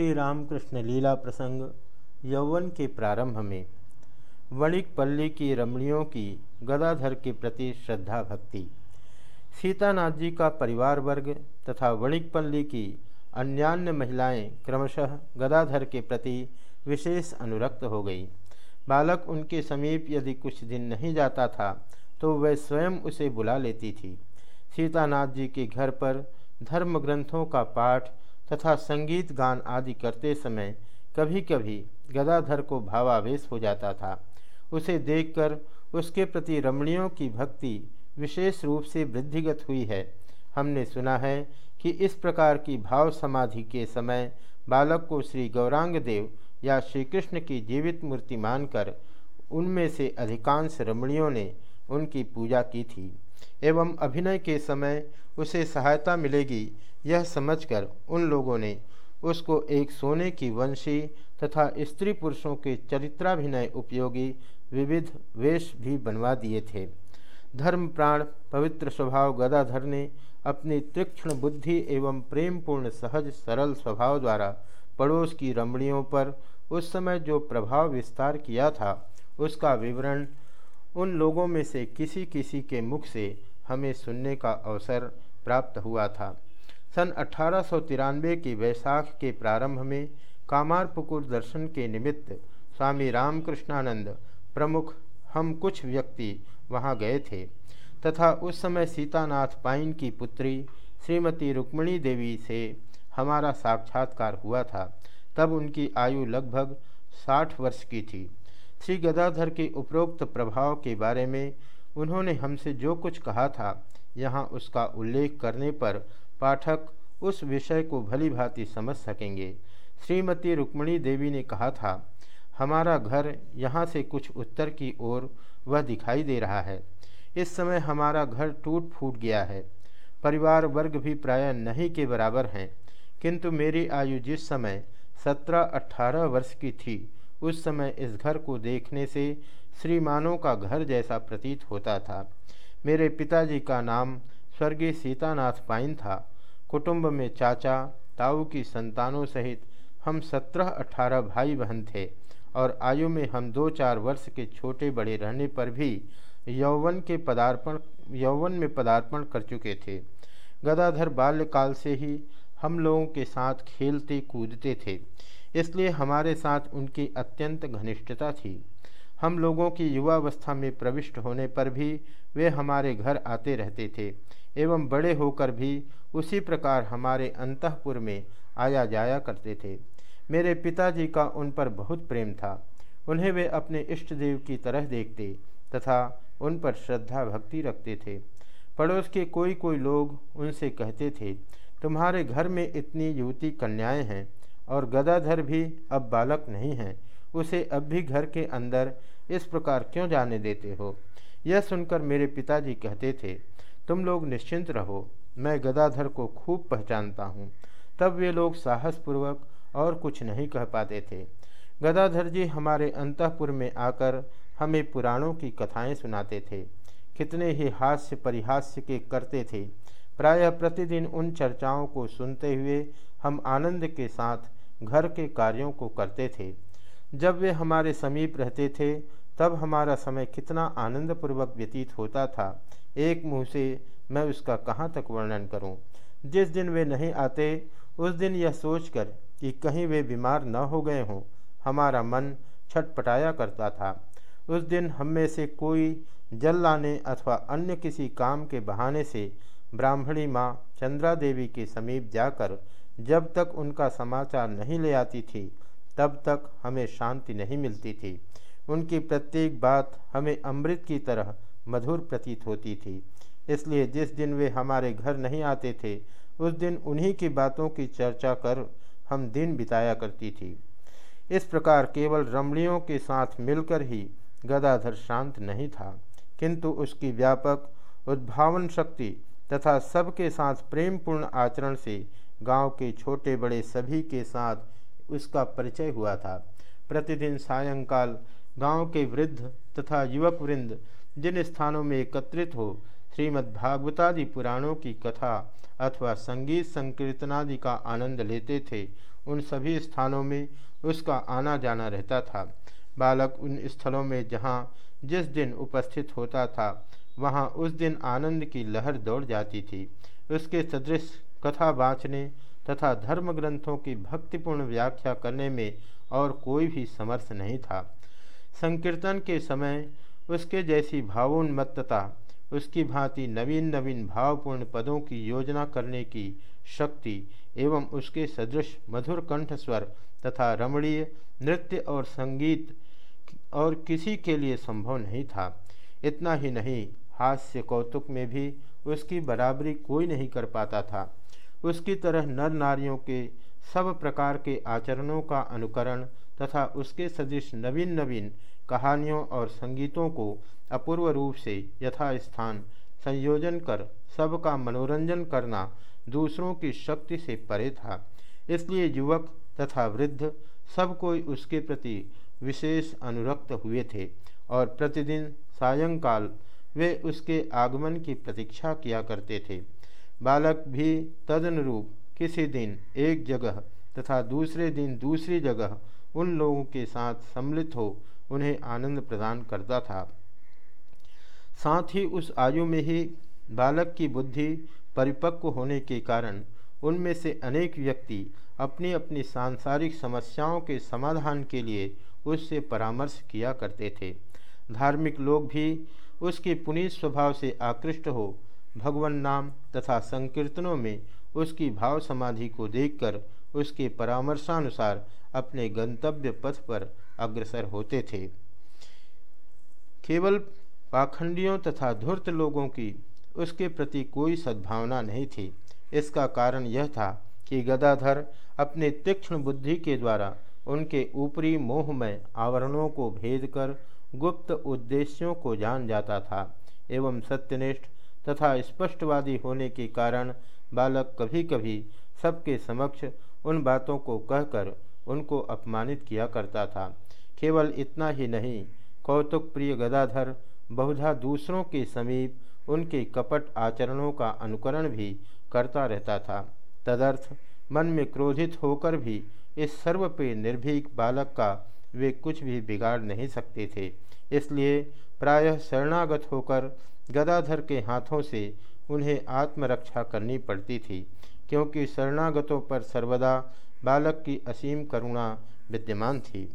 श्री रामकृष्ण लीला प्रसंग यौवन के प्रारंभ में वणिक पल्ली की रमणियों की गदाधर के प्रति श्रद्धा भक्ति। सीतानाथ जी का परिवार वर्ग तथा वणिकपल्ली की अन्यान्य महिलाएँ क्रमशः गदाधर के प्रति विशेष अनुरक्त हो गई। बालक उनके समीप यदि कुछ दिन नहीं जाता था तो वह स्वयं उसे बुला लेती थी। सीतानाथ जी के घर पर धर्म ग्रंथों का पाठ तथा संगीत गान आदि करते समय कभी कभी गदाधर को भावावेश हो जाता था। उसे देखकर उसके प्रति रमणियों की भक्ति विशेष रूप से वृद्धिगत हुई है। हमने सुना है कि इस प्रकार की भाव समाधि के समय बालक को श्री गौरांग देव या श्री कृष्ण की जीवित मूर्ति मानकर उनमें से अधिकांश रमणियों ने उनकी पूजा की थी। एवं अभिनय के समय उसे सहायता मिलेगी यह समझकर उन लोगों ने उसको एक सोने की वंशी तथा स्त्री पुरुषों के चरित्राभिनय उपयोगी विविध वेश भी बनवा दिए थे। धर्म प्राण, पवित्र स्वभाव गदाधर ने अपनी तीक्ष्ण बुद्धि एवं प्रेमपूर्ण सहज सरल स्वभाव द्वारा पड़ोस की रमणियों पर उस समय जो प्रभाव विस्तार किया था, उसका विवरण उन लोगों में से किसी किसी के मुख से हमें सुनने का अवसर प्राप्त हुआ था। सन अठारह की वैसाख के प्रारंभ में कामारपुकुर दर्शन के निमित्त स्वामी रामकृष्णानंद प्रमुख हम कुछ व्यक्ति वहाँ गए थे, तथा उस समय सीतानाथ पाइन की पुत्री श्रीमती रुक्मणी देवी से हमारा साक्षात्कार हुआ था। तब उनकी आयु लगभग साठ वर्ष की थी। श्री गदाधर के उपरोक्त प्रभाव के बारे में उन्होंने हमसे जो कुछ कहा था यहाँ उसका उल्लेख करने पर पाठक उस विषय को भली भांति समझ सकेंगे। श्रीमती रुक्मणी देवी ने कहा था, हमारा घर यहाँ से कुछ उत्तर की ओर वह दिखाई दे रहा है। इस समय हमारा घर टूट फूट गया है। परिवार वर्ग भी प्राय नहीं के बराबर हैं। किंतु मेरी आयु जिस समय सत्रह अट्ठारह वर्ष की थी, उस समय इस घर को देखने से श्रीमानों का घर जैसा प्रतीत होता था। मेरे पिताजी का नाम स्वर्गीय सीतानाथ पाइन था। कुटुंब में चाचा, ताऊ की संतानों सहित हम सत्रह अठारह भाई बहन थे और आयु में हम दो चार वर्ष के छोटे बड़े रहने पर भी यौवन के पदार्पण, यौवन में पदार्पण कर चुके थे। गदाधर बाल्यकाल से ही हम लोगों के साथ खेलते कूदते थे, इसलिए हमारे साथ उनकी अत्यंत घनिष्ठता थी। हम लोगों की युवावस्था में प्रविष्ट होने पर भी वे हमारे घर आते रहते थे, एवं बड़े होकर भी उसी प्रकार हमारे अंतपुर में आया जाया करते थे। मेरे पिताजी का उन पर बहुत प्रेम था। उन्हें वे अपने इष्ट देव की तरह देखते तथा उन पर श्रद्धा भक्ति रखते थे। पड़ोस के कोई कोई लोग उनसे कहते थे, तुम्हारे घर में इतनी युवती कन्याएँ हैं और गदाधर भी अब बालक नहीं है। उसे अब भी घर के अंदर इस प्रकार क्यों जाने देते हो? यह सुनकर मेरे पिताजी कहते थे, तुम लोग निश्चिंत रहो, मैं गदाधर को खूब पहचानता हूँ। तब वे लोग साहसपूर्वक और कुछ नहीं कह पाते थे। गदाधर जी हमारे अंतपुर में आकर हमें पुराणों की कथाएँ सुनाते थे। कितने ही हास्य परिहास्य के करते थे। प्रायः प्रतिदिन उन चर्चाओं को सुनते हुए हम आनंद के साथ घर के कार्यों को करते थे। जब वे हमारे समीप रहते थे, तब हमारा समय कितना आनंदपूर्वक व्यतीत होता था। एक मुँह से मैं उसका कहाँ तक वर्णन करूँ? जिस दिन वे नहीं आते, उस दिन यह सोचकर कि कहीं वे बीमार न हो गए हों, हमारा मन छटपटाया करता था। उस दिन हम में से कोई जल लाने अथवा अन्य किसी काम के बहाने से ब्राह्मणी माँ चंद्रा देवी के समीप जाकर जब तक उनका समाचार नहीं ले आती थी तब तक हमें शांति नहीं मिलती थी। उनकी प्रत्येक बात हमें अमृत की तरह मधुर प्रतीत होती थी। इसलिए जिस दिन वे हमारे घर नहीं आते थे, उस दिन उन्हीं की बातों की चर्चा कर हम दिन बिताया करती थी। इस प्रकार केवल रमणियों के साथ मिलकर ही गदाधर शांत नहीं था, किंतु उसकी व्यापक उद्भावन शक्ति तथा सबके साथ प्रेमपूर्ण आचरण से गाँव के छोटे बड़े सभी के साथ उसका परिचय हुआ था। प्रतिदिन सायंकाल गाँव के वृद्ध तथा युवक वृंद जिन स्थानों में एकत्रित हो श्रीमद्भागवतादि पुराणों की कथा अथवा संगीत संकीर्तनादि का आनंद लेते थे, उन सभी स्थानों में उसका आना जाना रहता था। बालक उन स्थलों में जहाँ जिस दिन उपस्थित होता था, वहाँ उस दिन आनंद की लहर दौड़ जाती थी। उसके सदृश कथा बाँचने तथा धर्म ग्रंथों की भक्तिपूर्ण व्याख्या करने में और कोई भी समर्थ नहीं था। संकीर्तन के समय उसके जैसी भावोन्मत्तता, उसकी भांति नवीन नवीन भावपूर्ण पदों की योजना करने की शक्ति एवं उसके सदृश मधुर कंठ स्वर तथा रमणीय नृत्य और संगीत और किसी के लिए संभव नहीं था। इतना ही नहीं, हास्य कौतुक में भी उसकी बराबरी कोई नहीं कर पाता था। उसकी तरह नर नारियों के सब प्रकार के आचरणों का अनुकरण तथा उसके सदृश नवीन नवीन कहानियों और संगीतों को अपूर्व रूप से यथास्थान संयोजन कर सबका मनोरंजन करना दूसरों की शक्ति से परे था। इसलिए युवक तथा वृद्ध सब कोई उसके प्रति विशेष अनुरक्त हुए थे और प्रतिदिन सायंकाल वे उसके आगमन की प्रतीक्षा किया करते थे। बालक भी तदनुरूप किसी दिन एक जगह तथा दूसरे दिन दूसरी जगह उन लोगों के साथ सम्मिलित हो, उन्हें आनंद प्रदान करता था। साथ ही उस आयु में ही बालक की बुद्धि परिपक्व होने के कारण उनमें से अनेक व्यक्ति अपनी अपनी सांसारिक समस्याओं के समाधान के लिए उससे परामर्श किया करते थे। धार्मिक लोग भी उसके पुनीत स्वभाव से आकृष्ट हो भगवान नाम तथा संकीर्तनों में उसकी भाव समाधि को देखकर उसके परामर्शानुसार अपने गंतव्य पथ पर अग्रसर होते थे। केवल पाखंडियों तथा धूर्त लोगों की उसके प्रति कोई सद्भावना नहीं थी। इसका कारण यह था कि गदाधर अपने तीक्ष्ण बुद्धि के द्वारा उनके ऊपरी मोहमय आवरणों को भेद कर गुप्त उद्देश्यों को जान जाता था एवं सत्यनिष्ठ तथा स्पष्टवादी होने के कारण बालक कभी कभी सबके समक्ष उन बातों को कहकर उनको अपमानित किया करता था। केवल इतना ही नहीं, कौतुक प्रिय गदाधर बहुधा दूसरों के समीप उनके कपट आचरणों का अनुकरण भी करता रहता था। तदर्थ मन में क्रोधित होकर भी इस सर्व पे निर्भीक बालक का वे कुछ भी बिगाड़ नहीं सकते थे। इसलिए प्रायः शरणागत होकर गदाधर के हाथों से उन्हें आत्मरक्षा करनी पड़ती थी, क्योंकि शरणागतों पर सर्वदा बालक की असीम करुणा विद्यमान थी।